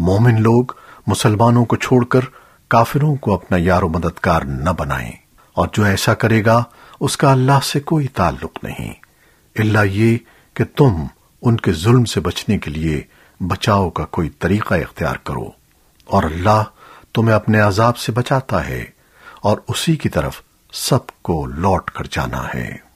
مومن لوگ مسلمانوں کو چھوڑ کر کافروں کو اپنا یار و مددگار نہ بنائیں۔ اور جو ایسا کرے گا، اس کا اللہ سے کوئی تعلق نہیں۔ اللہ یہ کہ تم ان کے ظلم سے بچنے کے لیے بچاؤ کا کوئی طریقہ اختیار کرو۔ اور اللہ تمہیں اپنے عذاب سے بچاتا ہے اور اسی کی طرف سب کو لوٹ کر جانا ہے۔